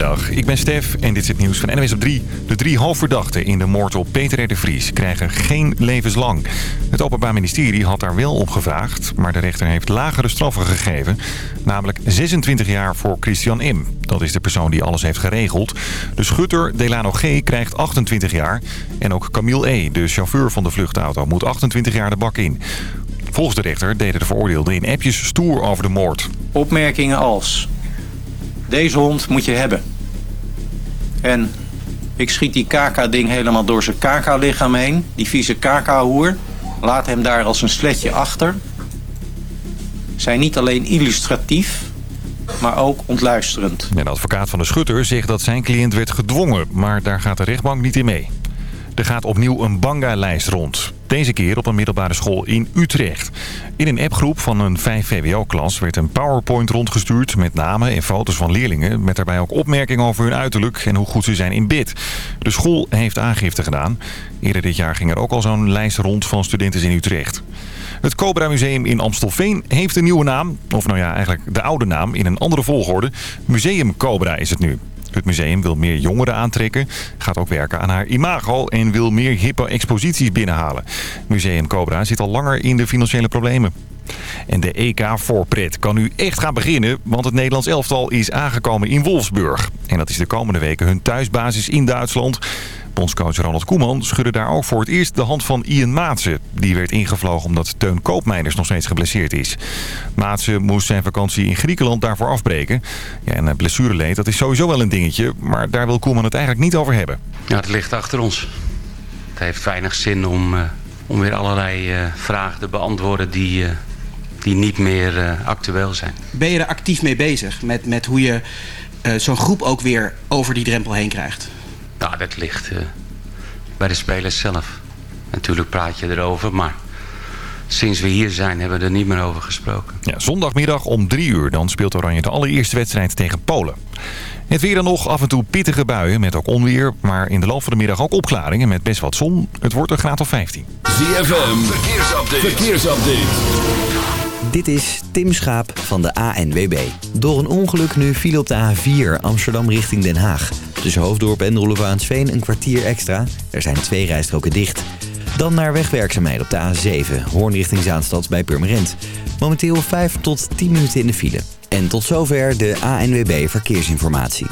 Goedemiddag, ik ben Stef en dit is het nieuws van NWS op 3. De drie hoofdverdachten in de moord op Peter R. de Vries krijgen geen levenslang. Het Openbaar Ministerie had daar wel op gevraagd, maar de rechter heeft lagere straffen gegeven. Namelijk 26 jaar voor Christian M. Dat is de persoon die alles heeft geregeld. De schutter Delano G. krijgt 28 jaar. En ook Camille E., de chauffeur van de vluchtauto, moet 28 jaar de bak in. Volgens de rechter deden de veroordeelden in appjes stoer over de moord. Opmerkingen als... Deze hond moet je hebben. En ik schiet die kaka-ding helemaal door zijn kaka-lichaam heen. Die vieze kaka-hoer. Laat hem daar als een sletje achter. Zijn niet alleen illustratief, maar ook ontluisterend. En de advocaat van de schutter zegt dat zijn cliënt werd gedwongen, maar daar gaat de rechtbank niet in mee. Er gaat opnieuw een banga-lijst rond. Deze keer op een middelbare school in Utrecht. In een appgroep van een 5 VWO-klas werd een powerpoint rondgestuurd... met namen en foto's van leerlingen... met daarbij ook opmerkingen over hun uiterlijk en hoe goed ze zijn in bid. De school heeft aangifte gedaan. Eerder dit jaar ging er ook al zo'n lijst rond van studenten in Utrecht. Het Cobra Museum in Amstelveen heeft een nieuwe naam. Of nou ja, eigenlijk de oude naam in een andere volgorde. Museum Cobra is het nu. Het museum wil meer jongeren aantrekken, gaat ook werken aan haar imago en wil meer hippe exposities binnenhalen. Museum Cobra zit al langer in de financiële problemen. En de EK-voorpret kan nu echt gaan beginnen, want het Nederlands elftal is aangekomen in Wolfsburg. En dat is de komende weken hun thuisbasis in Duitsland. Bondscoach Ronald Koeman schudde daar ook voor het eerst de hand van Ian Maatsen. Die werd ingevlogen omdat Teun Koopmeiners nog steeds geblesseerd is. Maatsen moest zijn vakantie in Griekenland daarvoor afbreken. Ja, en blessureleed, dat is sowieso wel een dingetje. Maar daar wil Koeman het eigenlijk niet over hebben. Ja, het ligt achter ons. Het heeft weinig zin om, uh, om weer allerlei uh, vragen te beantwoorden die, uh, die niet meer actueel zijn. Ben je er actief mee bezig met, met hoe je zo'n groep ook weer over die drempel heen krijgt? Nou, dat ligt uh, bij de spelers zelf. Natuurlijk praat je erover, maar sinds we hier zijn hebben we er niet meer over gesproken. Ja, zondagmiddag om drie uur dan speelt Oranje de allereerste wedstrijd tegen Polen. Het weer dan nog af en toe pittige buien met ook onweer. Maar in de loop van de middag ook opklaringen met best wat zon. Het wordt een graad of 15. ZFM, verkeersupdate. verkeersupdate. Dit is Tim Schaap van de ANWB. Door een ongeluk nu viel op de A4 Amsterdam richting Den Haag. Tussen Hoofddorp en Roelevaansveen een kwartier extra. Er zijn twee rijstroken dicht. Dan naar wegwerkzaamheden op de A7, Hoorn richting Zaanstad bij Purmerend. Momenteel 5 tot 10 minuten in de file. En tot zover de ANWB Verkeersinformatie.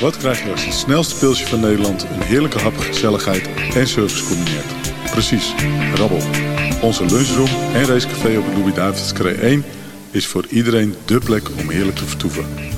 Wat krijg je als het snelste pilsje van Nederland... een heerlijke hap, gezelligheid en service combineert? Precies, rabbel. Onze lunchroom en racecafé op de Louis-David's 1 is voor iedereen dé plek om heerlijk te vertoeven.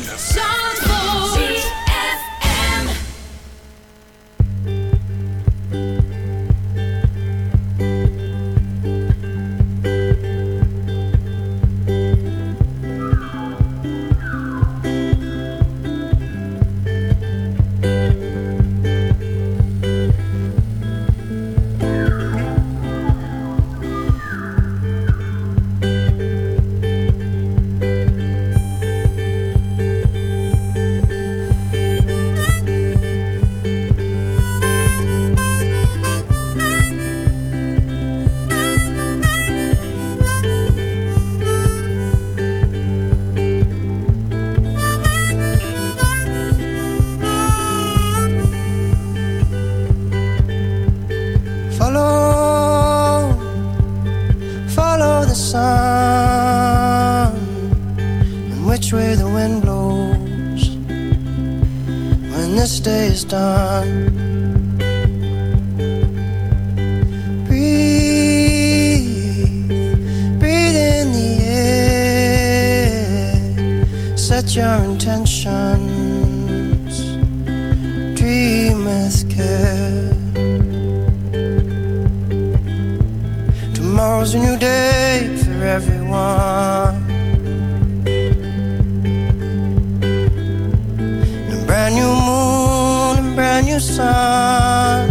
Done. Breathe, breathe in the air, set your intentions, dream with care. Tomorrow's a new day for everyone. side.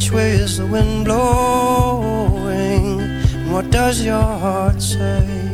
Which way is the wind blowing? And what does your heart say?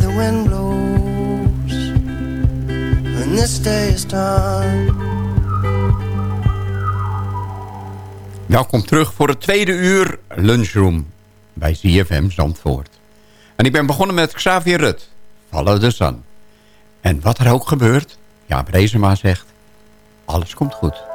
The wind blows when this day is done. Welkom terug voor het tweede uur lunchroom bij ZFM Zandvoort. En ik ben begonnen met Xavier Rut, Follow the Sun. En wat er ook gebeurt, ja, Brezema zegt, alles komt goed.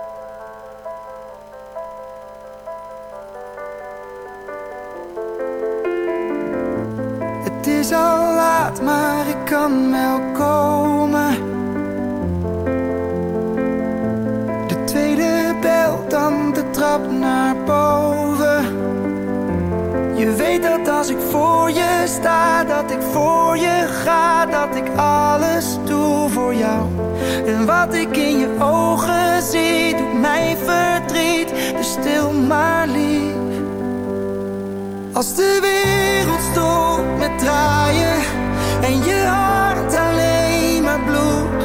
Is al laat, maar ik kan wel komen. De tweede bel, dan de trap naar boven. Je weet dat als ik voor je sta, dat ik voor je ga, dat ik alles doe voor jou. En wat ik in je ogen zie, doet mij verdriet, dus stil maar lief. Als de wereld stopt met draaien en je hart alleen maar bloedt,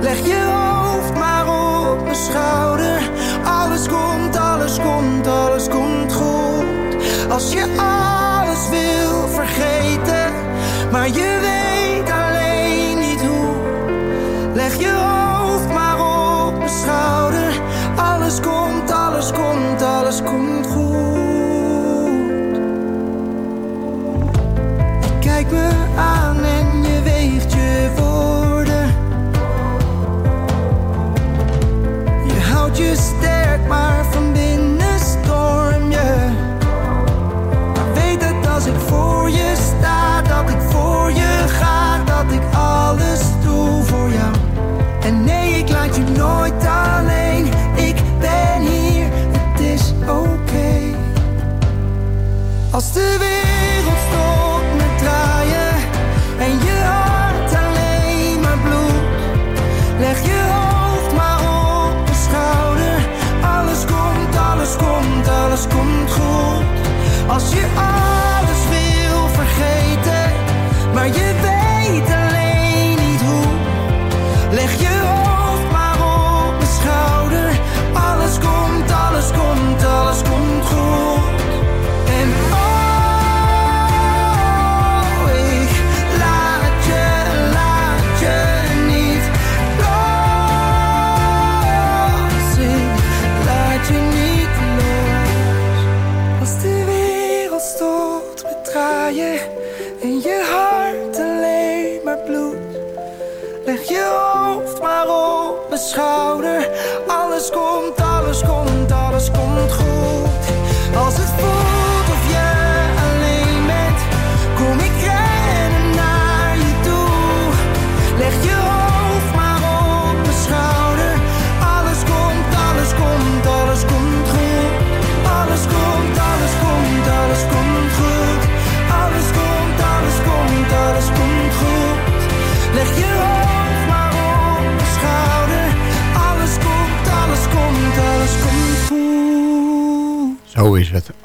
leg je hoofd maar op mijn schouder. Alles komt, alles komt, alles komt goed. Als je alles wil vergeten, maar je weet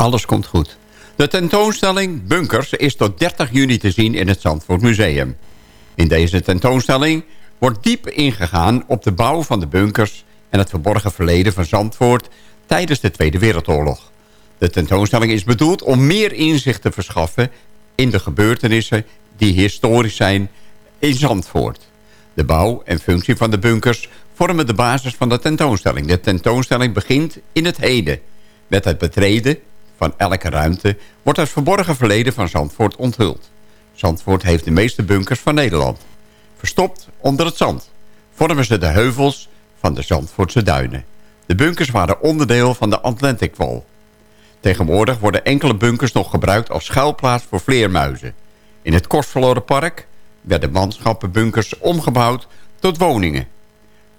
Alles komt goed. De tentoonstelling Bunkers is tot 30 juni te zien in het Zandvoort Museum. In deze tentoonstelling wordt diep ingegaan op de bouw van de bunkers... en het verborgen verleden van Zandvoort tijdens de Tweede Wereldoorlog. De tentoonstelling is bedoeld om meer inzicht te verschaffen... in de gebeurtenissen die historisch zijn in Zandvoort. De bouw en functie van de bunkers vormen de basis van de tentoonstelling. De tentoonstelling begint in het heden. Met het betreden van elke ruimte wordt het verborgen verleden van Zandvoort onthuld. Zandvoort heeft de meeste bunkers van Nederland. Verstopt onder het zand vormen ze de heuvels van de Zandvoortse duinen. De bunkers waren onderdeel van de Atlantic Wall. Tegenwoordig worden enkele bunkers nog gebruikt als schuilplaats voor vleermuizen. In het Kostverlorenpark werden manschappenbunkers omgebouwd tot woningen.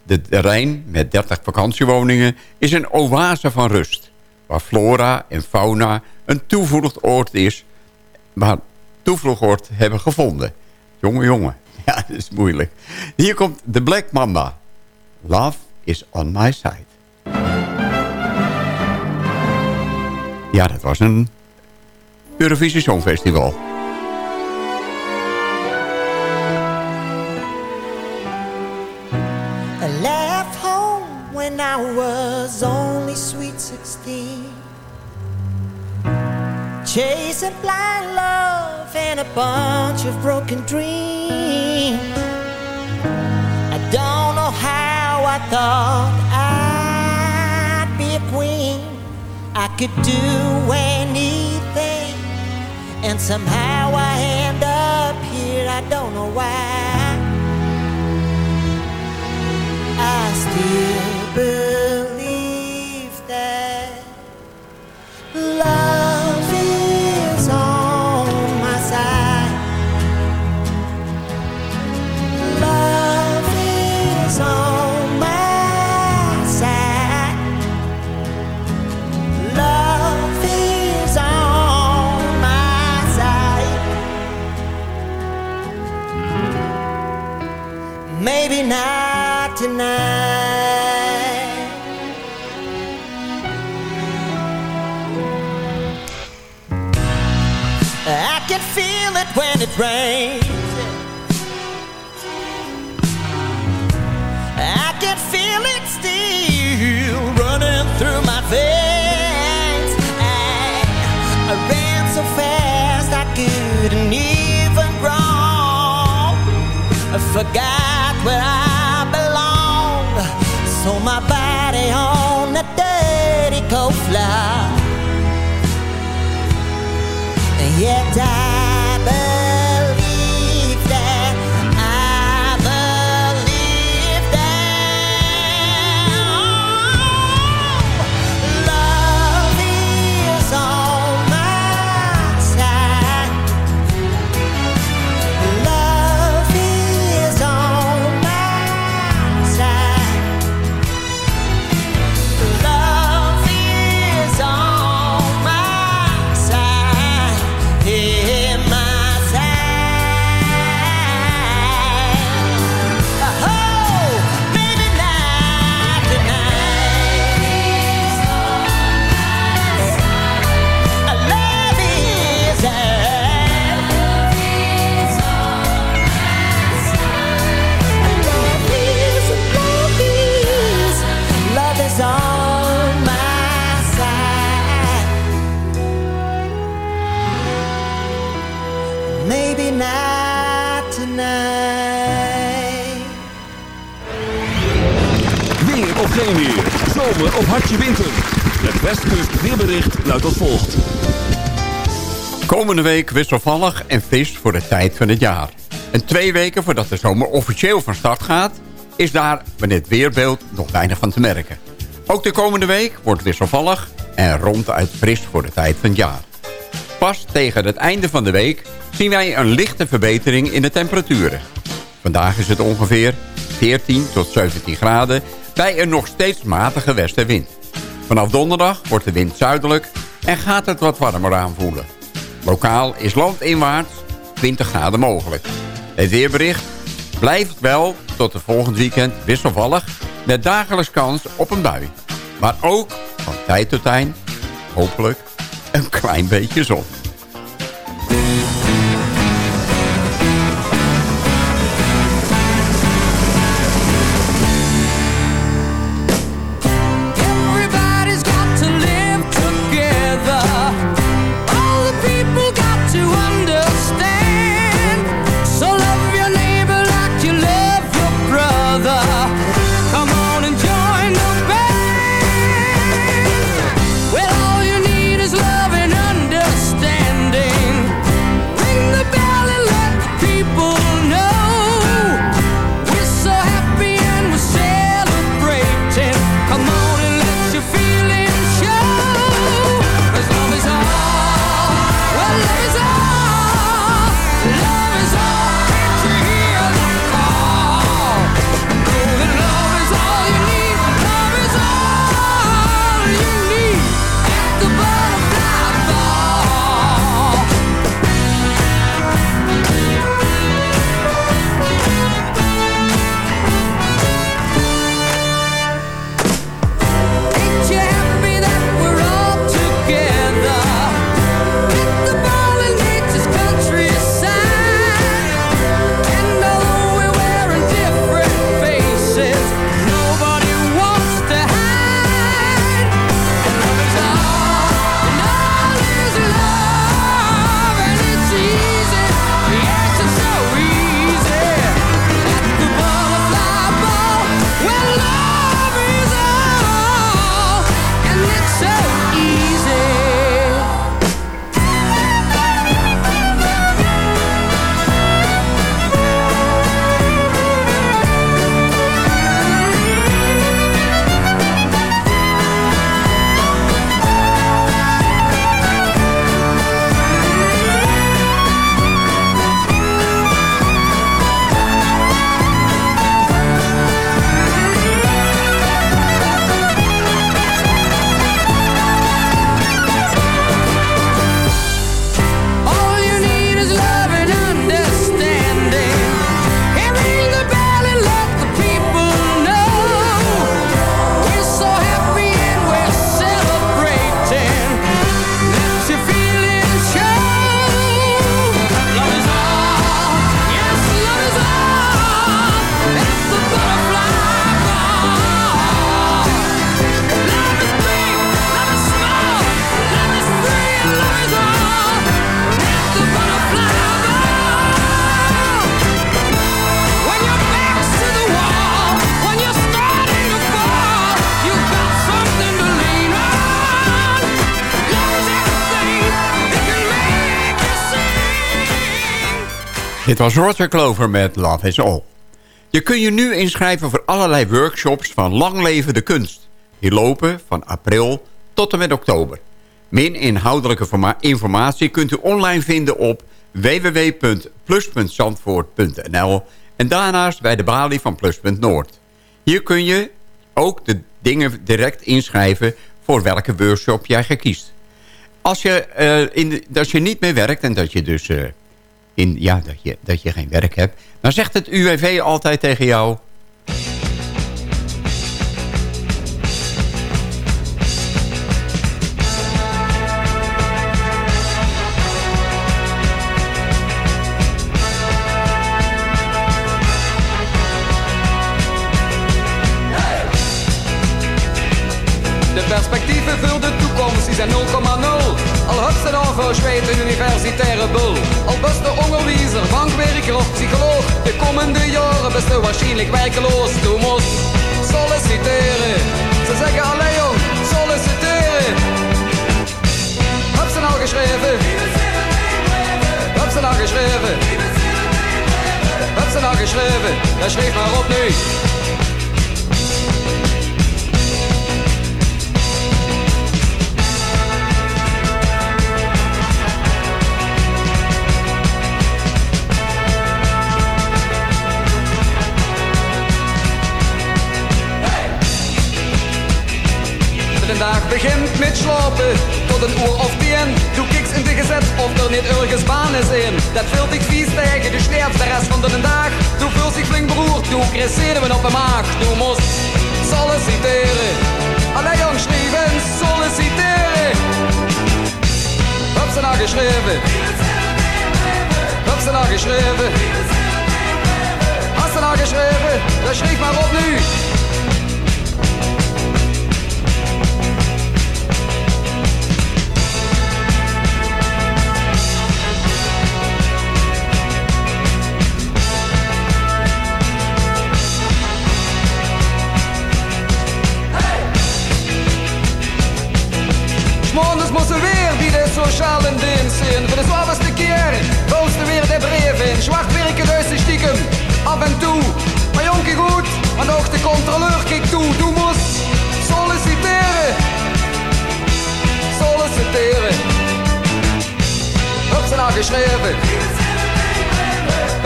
De terrein met 30 vakantiewoningen is een oase van rust... waar flora en fauna een toevluchtsoord is... waar toevluchtsoord hebben gevonden. Jongen, jongen. Ja, dat is moeilijk. Hier komt de Black Mamba. Love is on my side. Ja, dat was een Eurovisie Songfestival. I left home when I was only sweet 16. Chasing blind love and a bunch of broken dreams. I don't know how I thought I'd be a queen. I could do anything, and somehow I end up here. I don't know why. I still bed. I can feel it still running through my veins. I, ran so fast I couldn't even crawl. I forgot where I belong, So my body on the dirty cold floor. And yet I Komende week wisselvallig en fris voor de tijd van het jaar. En twee weken voordat de zomer officieel van start gaat... is daar met dit weerbeeld nog weinig van te merken. Ook de komende week wordt wisselvallig en ronduit fris voor de tijd van het jaar. Pas tegen het einde van de week zien wij een lichte verbetering in de temperaturen. Vandaag is het ongeveer 14 tot 17 graden bij een nog steeds matige westenwind. Vanaf donderdag wordt de wind zuidelijk en gaat het wat warmer aanvoelen. Lokaal is landinwaarts 20 graden mogelijk. Het weerbericht blijft wel tot het volgend weekend wisselvallig... met dagelijks kans op een bui. Maar ook van tijd tot tijd, hopelijk, een klein beetje zon. Dit was Roger Clover met Love is All. Je kunt je nu inschrijven voor allerlei workshops van Lang Leven de Kunst. Die lopen van april tot en met oktober. Meer inhoudelijke forma- informatie kunt u online vinden op www.plus.zandvoort.nl en daarnaast bij de balie van Pluspunt Noord. Hier kun je ook de dingen direct inschrijven voor welke workshop jij kiest. Als je, eh, in als je niet meer werkt en dat je dus eh, in, ja, dat, je, dat je geen werk hebt... dan zegt het UWV altijd tegen jou... De perspectieven voor de die zijn 0,0. Al ze dan versweet een universitaire bul. Al best de onderwijzer psychiater of psycholoog. De komende jaren best waarschijnlijk werkeloos. Du moest solliciteren. Ze zeggen alleen jong, solliciteren. Heb ze nou geschreven? Heb ze nou geschreven? Heb ze nou geschreven? Ja, schreef maar op nu. Dag begint met slapen tot een uur of tien. Du kijkt in de gezet of er niet ergens baan is in. Dat vult ik vies tegen, du sterft de rest van de dag. Du voelt zich flink beroerd, du krijgt zenuwen op de maag. Du moest solliciteren. Allee jong, schrijven, solliciteren. Heb ze nou geschreven? Heb ze nou geschreven? Hast ze nou geschreven? Dan schrijf maar op nu. Er weer bij de sociale dienst zijn. Voor de zwaarste keer er weer de brieven. Zwart werken dus af en toe. Maar jonkie goed, want ook de controleur kijkt toe. Du moest solliciteren. Solliciteren. Heb ze nou geschreven?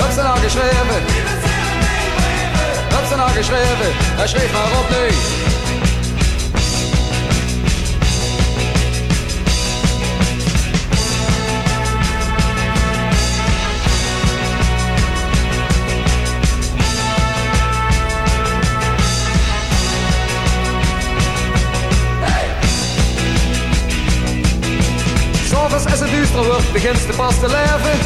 Heb ze nou geschreven? Heb ze nou geschreven? Hij schreef duister begint ze pas te leven.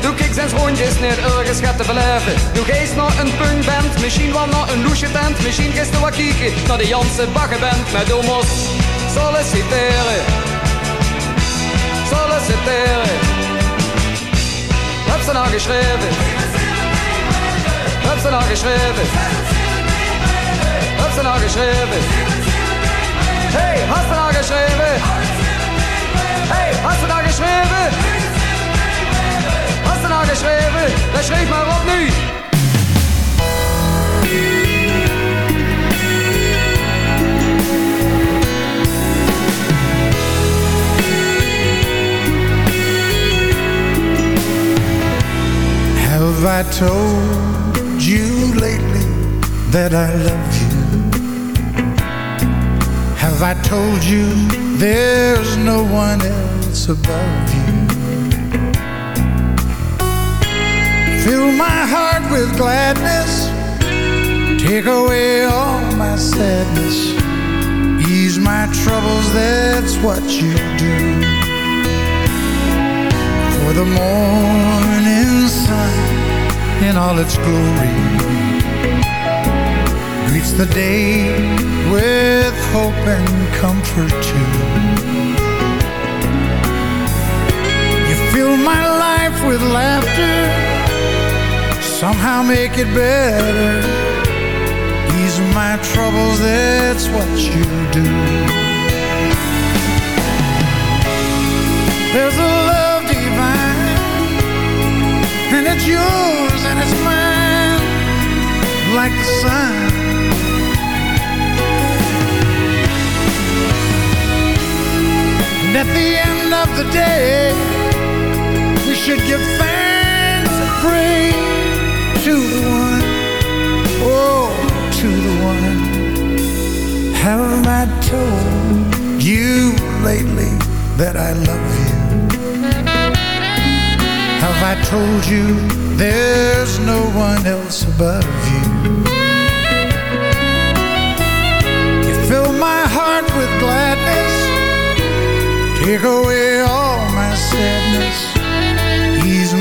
Doe ik zijn rondjes niet ergens gaat te beleven. Doe geest naar een punkband, misschien wel naar een loesje tent. Misschien gisteren wat kieken naar de Janse baggenband. Met domos solliciteren. Solliciteren. Heb ze nou geschreven? Heb ze nou geschreven? Heb ze nou geschreven? Hey, hast du nou geschreven? Hey, hast du geschreven? Hast du schreef maar op nu. Have I told you lately that I love you? Have I told you there's no one else above you? Fill my heart with gladness, take away all my sadness, ease my troubles, that's what you do. For the morning sun in all its glory greets the day with hope and comfort too. With laughter, somehow make it better. Ease my troubles, that's what you do. There's a love divine, and it's yours and it's mine, like the sun. And at the end of the day, should give thanks and pray to the one, oh, to the one. Have I told you lately that I love you? Have I told you there's no one else above you? You fill my heart with gladness, take away all my sadness,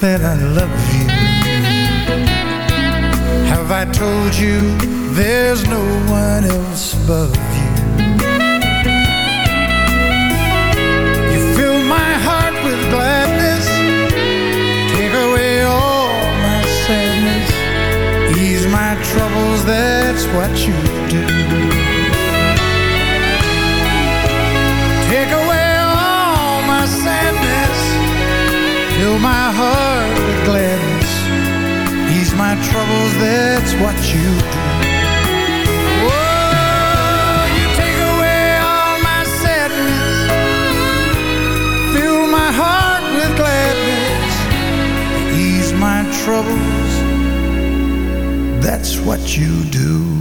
That I love you? Have I told you there's no one else above you? You fill my heart with gladness, take away all my sadness, ease my troubles, that's what you fill my heart with gladness, ease my troubles, that's what you do. Oh, you take away all my sadness, fill my heart with gladness, ease my troubles, that's what you do.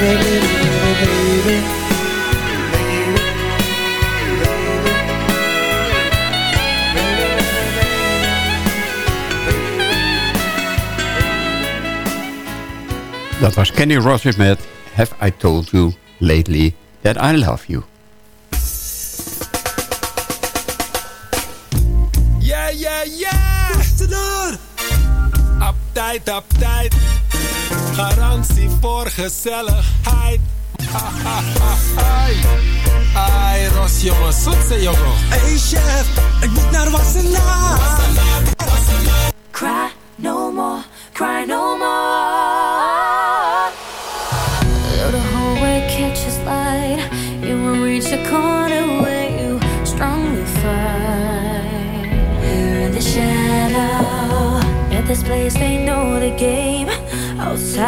Dat was Kenny Rogers met Have I Told You Lately That I Love You. Ja, ja, ja! Tussendoor! Uptight, uptight. Garantie voor gezelligheid. Ai, ai, Ros, jongen, zoetse, jongen. Hey chef, ik moet naar Wassenaar. Cry no more, cry no more. Though the hallway catches light, you will reach a corner where you strongly fight. Here in the shadow, at this place they know the game.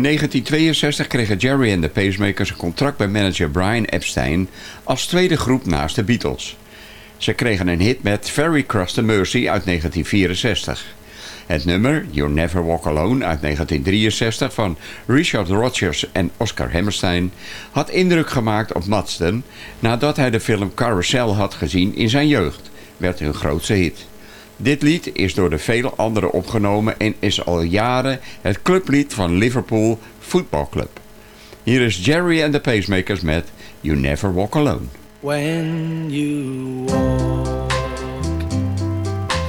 In 1962 kregen Jerry en de Pacemakers een contract bij manager Brian Epstein als tweede groep naast de Beatles. Ze kregen een hit met Ferry Cross the Mercy uit 1964. Het nummer You Never Walk Alone uit 1963 van Richard Rodgers en Oscar Hammerstein had indruk gemaakt op Madsden nadat hij de film Carousel had gezien in zijn jeugd, werd hun grootste hit. Dit lied is door de vele anderen opgenomen en is al jaren het clublied van Liverpool Football Club. Hier is Jerry and the Pacemakers met You Never Walk Alone. When you walk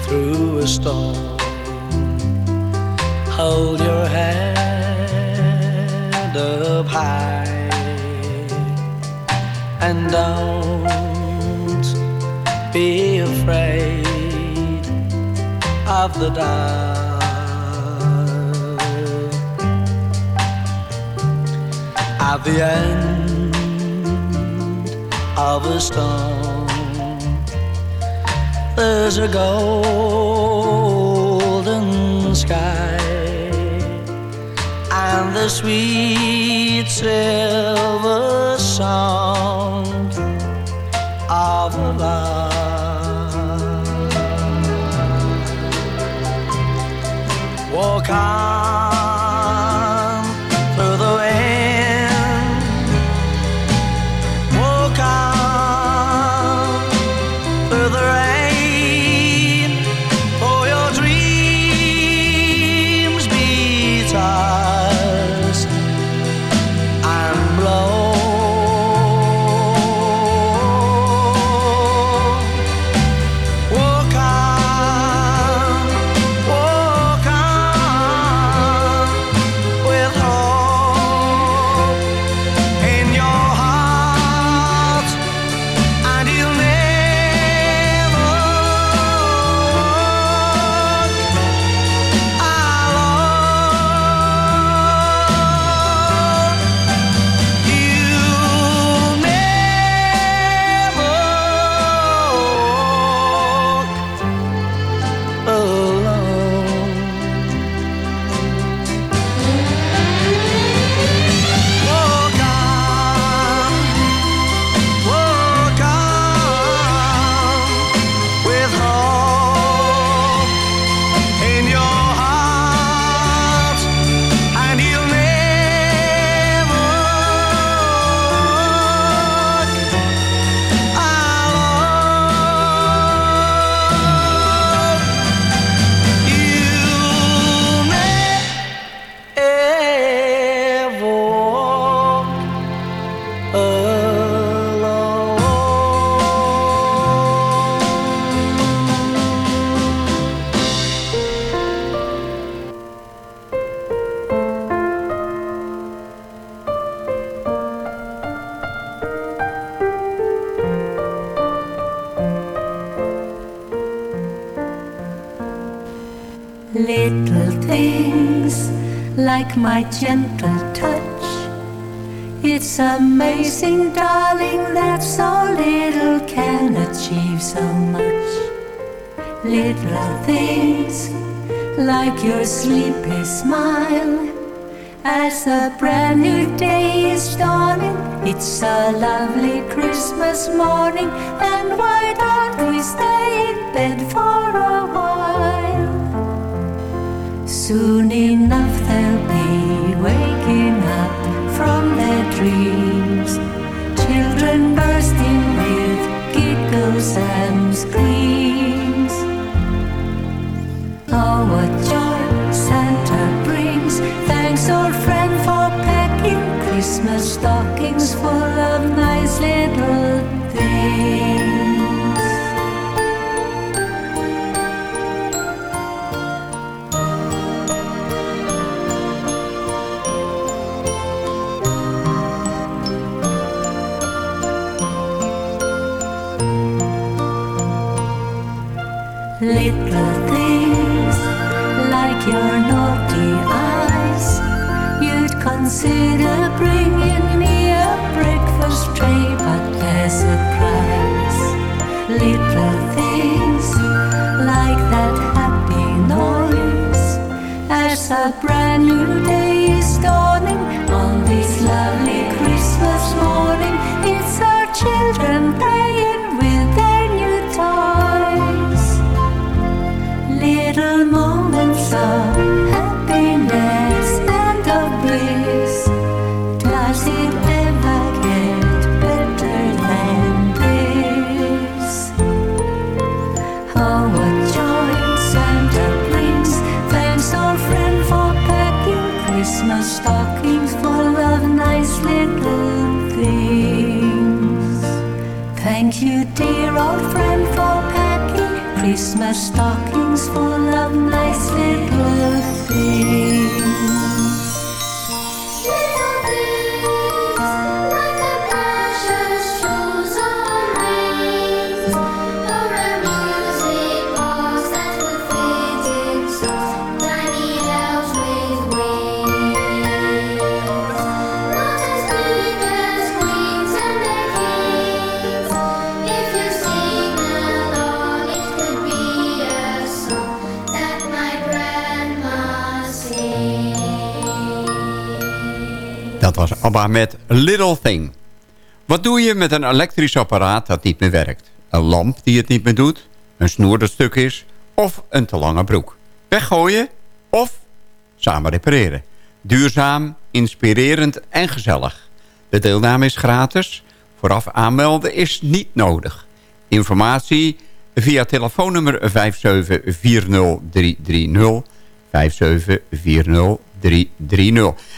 through a storm, hold your head high and don't be afraid of the dark. At the end of a storm, there's a golden sky and the sweet silver sound of love. Walk my gentle touch. It's amazing, darling, that so little can achieve so much. Little things like your sleepy smile. As a brand new day is dawning, it's a lovely Christmas morning, and why don't we stay in bed for a while? Soon was ABBA met Little Thing. Wat doe je met een elektrisch apparaat dat niet meer werkt? Een lamp die het niet meer doet? Een snoer dat stuk is? Of een te lange broek? Weggooien? Of samen repareren? Duurzaam, inspirerend en gezellig. De deelname is gratis. Vooraf aanmelden is niet nodig. Informatie via telefoonnummer 5740330. 5740330.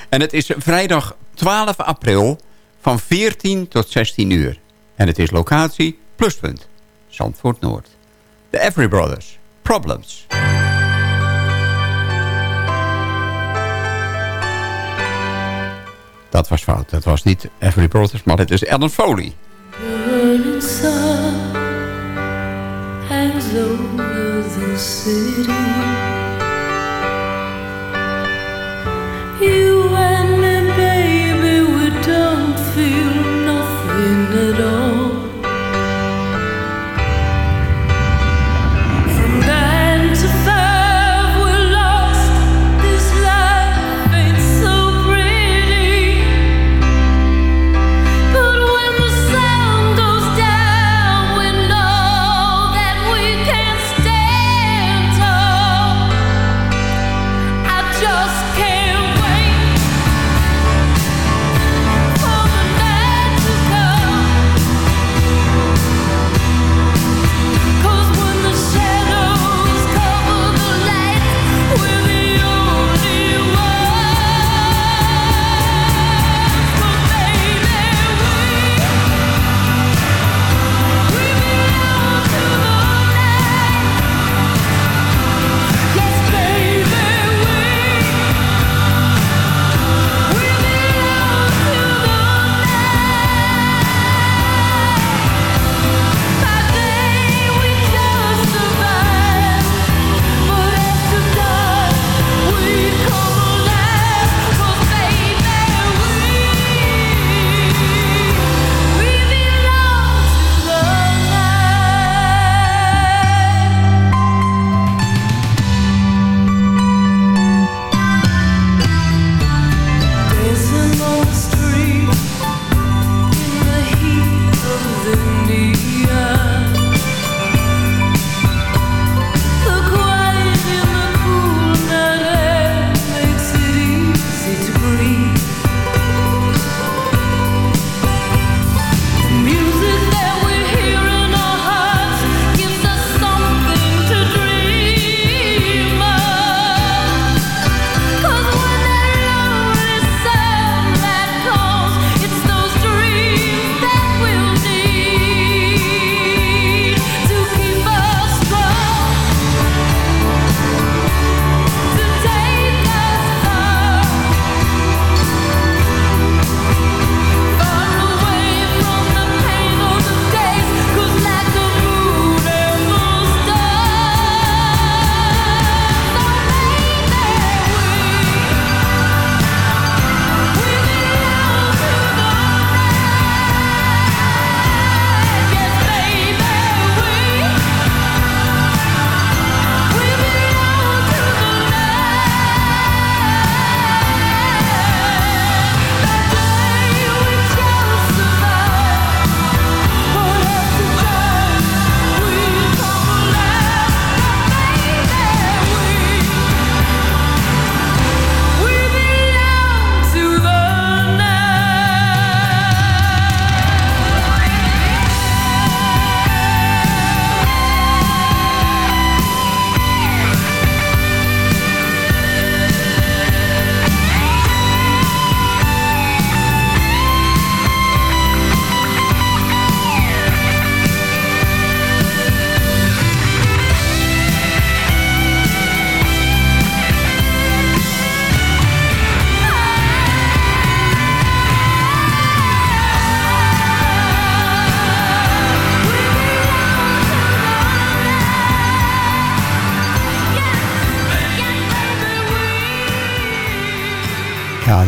En het is vrijdag 12 april van 14 tot 16 uur. En het is locatie Pluspunt, Zandvoort Noord. De Every Brothers, Problems. Dat was fout. Dat was niet Every Brothers, maar het is Ellen Foley. The. You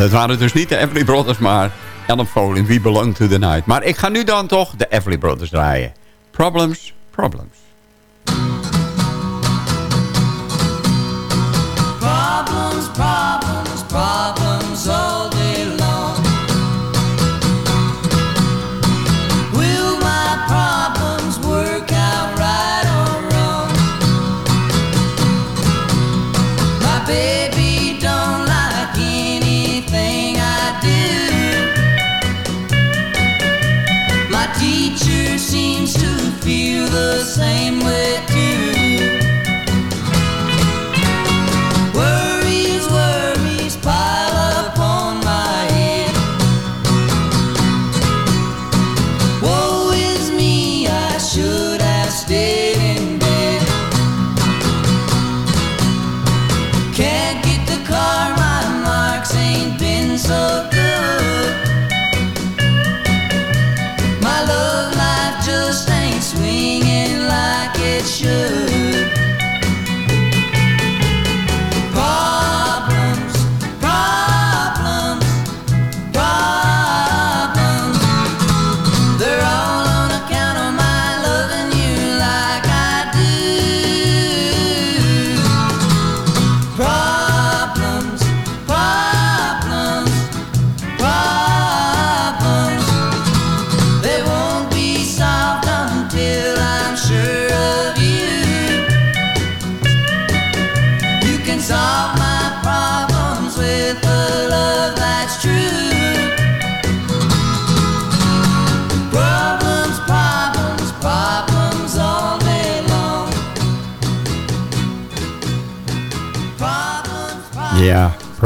dat waren dus niet de Everly Brothers, maar Alan Foley, We Belong to the Night. Maar ik ga nu dan toch de Everly Brothers draaien. Problems, problems.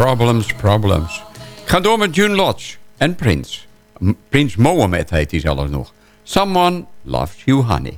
Problems, Problems. Ik ga door met June Lodge en Prince. Prins Mohammed heet hij zelfs nog. Someone Loves You Honey.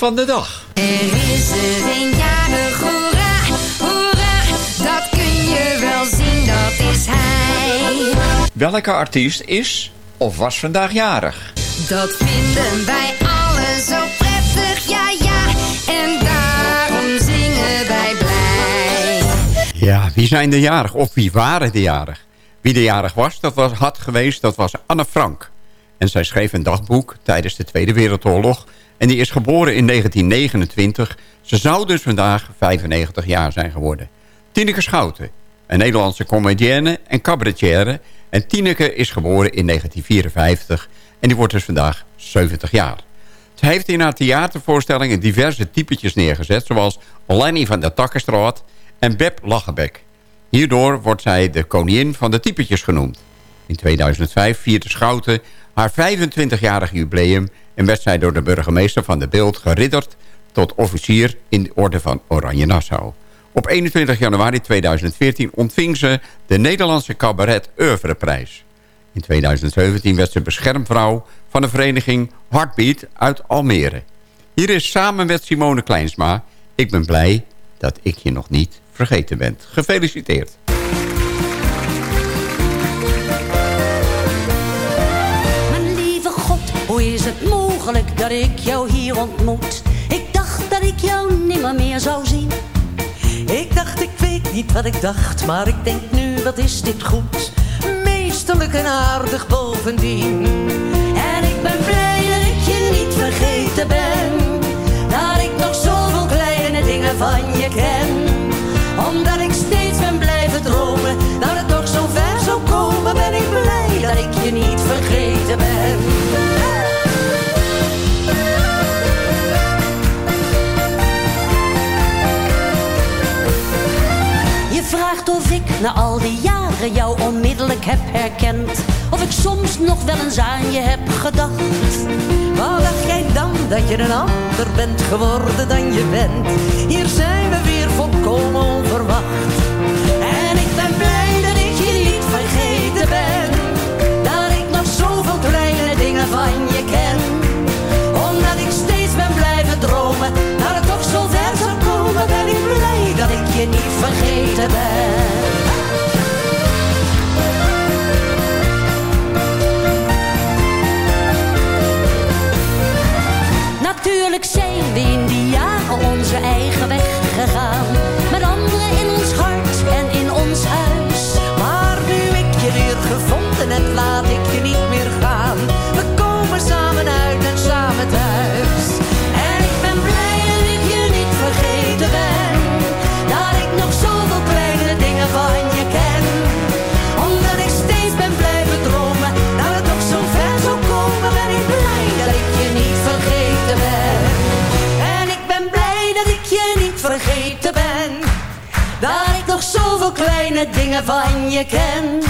Van de dag. Er is er een jarig, hoera, hoera, dat kun je wel zien, dat is hij. Welke artiest is of was vandaag jarig? Dat vinden wij allen zo prettig, ja ja, en daarom zingen wij blij. Ja, wie zijn de jarig? Of wie waren de jarig? Wie de jarig was, dat was, had geweest, dat was Anne Frank. En zij schreef een dagboek tijdens de Tweede Wereldoorlog. En die is geboren in 1929. Ze zou dus vandaag 95 jaar zijn geworden. Tineke Schouten, een Nederlandse comedienne en cabaretière. En Tineke is geboren in 1954 en die wordt dus vandaag 70 jaar. Ze heeft in haar theatervoorstellingen diverse typetjes neergezet... zoals Lenny van de Takkenstraat en Beb Lachenbek. Hierdoor wordt zij de koningin van de typetjes genoemd. In 2005 vierde Schouten haar 25-jarig jubileum... en werd zij door de burgemeester van de Beeld geridderd... tot officier in de orde van Oranje Nassau. Op 21 januari 2014 ontving ze de Nederlandse Cabaret Oeuvreprijs. In 2017 werd ze beschermvrouw van de vereniging Heartbeat uit Almere. Hier is samen met Simone Kleinsma... Ik ben blij dat ik je nog niet vergeten ben. Gefeliciteerd. Ontmoet? Ik dacht dat ik jou nimmer meer zou zien. Ik dacht, ik weet niet wat ik dacht, maar ik denk nu, wat is dit goed? Meesterlijk en aardig bovendien. En ik ben blij dat ik je niet vergeten ben. Dat ik nog zoveel kleine dingen van je ken. Omdat ik al die jaren jou onmiddellijk heb herkend. Of ik soms nog wel eens aan je heb gedacht. Wat dacht jij dan dat je een ander bent geworden dan je bent? Hier zijn we weer volkomen onverwacht. En ik ben blij dat ik je niet vergeten ben. Dat ik nog zoveel kleine dingen van je ken. Omdat ik steeds ben blijven dromen. Dat het toch zo ver zou komen, ben ik blij dat ik je niet vergeten ben. In die jaren onze eigen weg gegaan. Met anderen in ons hart en in ons huis. Zoveel kleine dingen van je ken.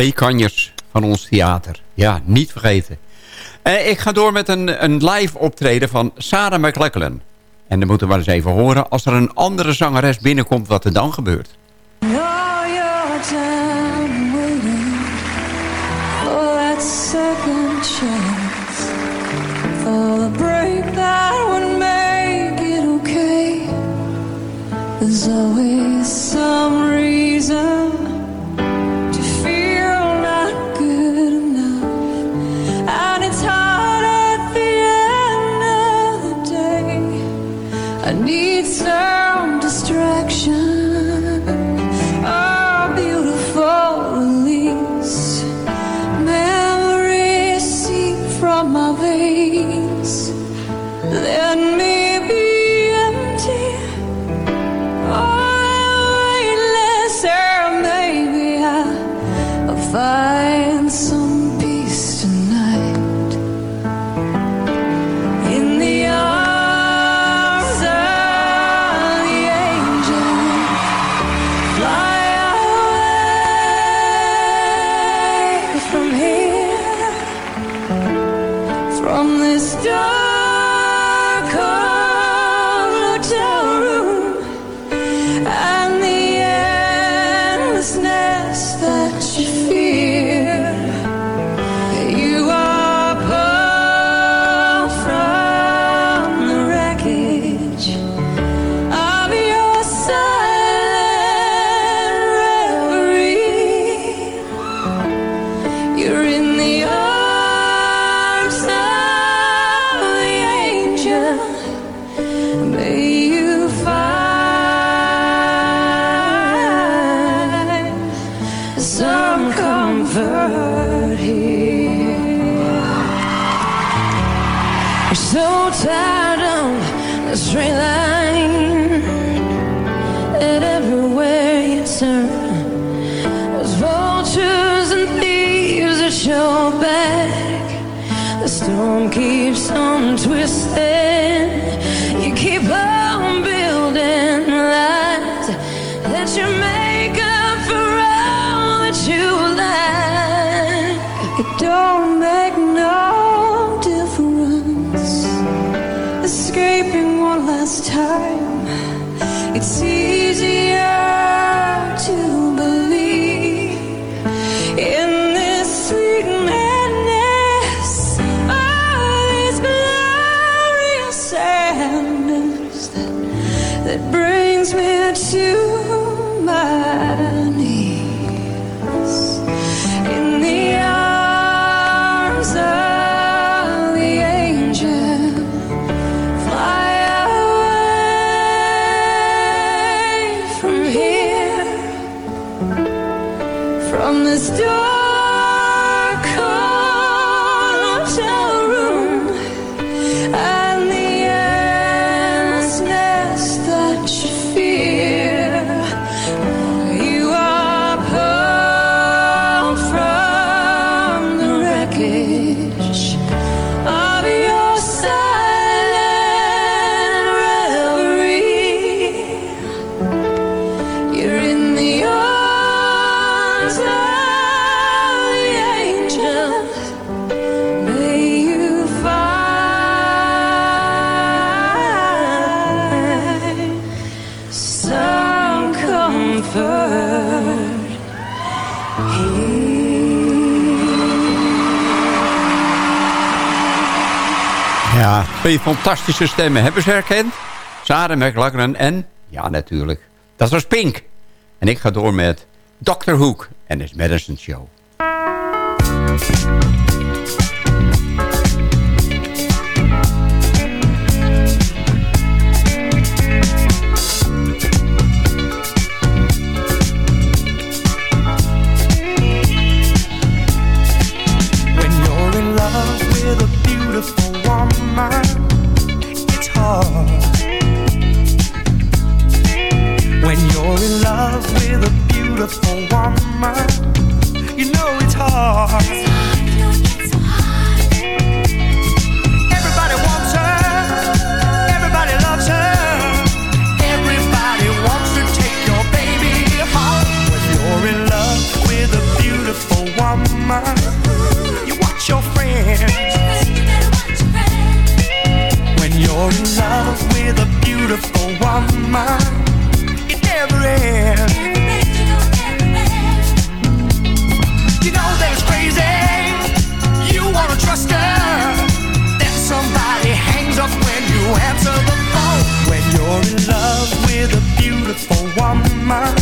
Twee kanjers van ons theater. Ja, niet vergeten. Eh, ik ga door met een, een live optreden van Sarah McLachlan. En dan moeten we eens even horen... als er een andere zangeres binnenkomt, wat er dan gebeurt. All your time waiting some distraction. A beautiful release. Memories seep from my veins. Let me Twee fantastische stemmen. Hebben ze herkend? Sarah McLachlan en... Ja, natuurlijk. Dat was Pink. En ik ga door met Dr. Hook en his Medicine Show. just for one man. You know it's hard. You. Everybody wants her. Everybody loves her. Everybody wants to take your baby home. When you're in love with a beautiful woman, you watch your friends you're in love with a beautiful woman my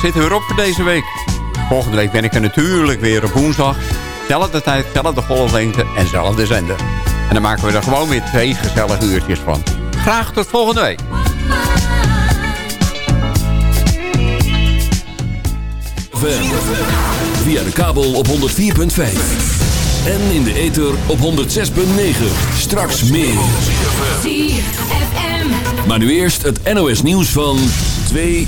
Ja, het zit er weer op voor deze week. Volgende week ben ik er natuurlijk weer op woensdag. Zelfde tijd, zelfde golflengte en zelfde zender. En dan maken we er gewoon weer twee gezellige uurtjes van. Graag tot volgende week. Via de kabel op 104.5. En in de ether op 106.9. Straks meer. Maar nu eerst het NOS nieuws van 2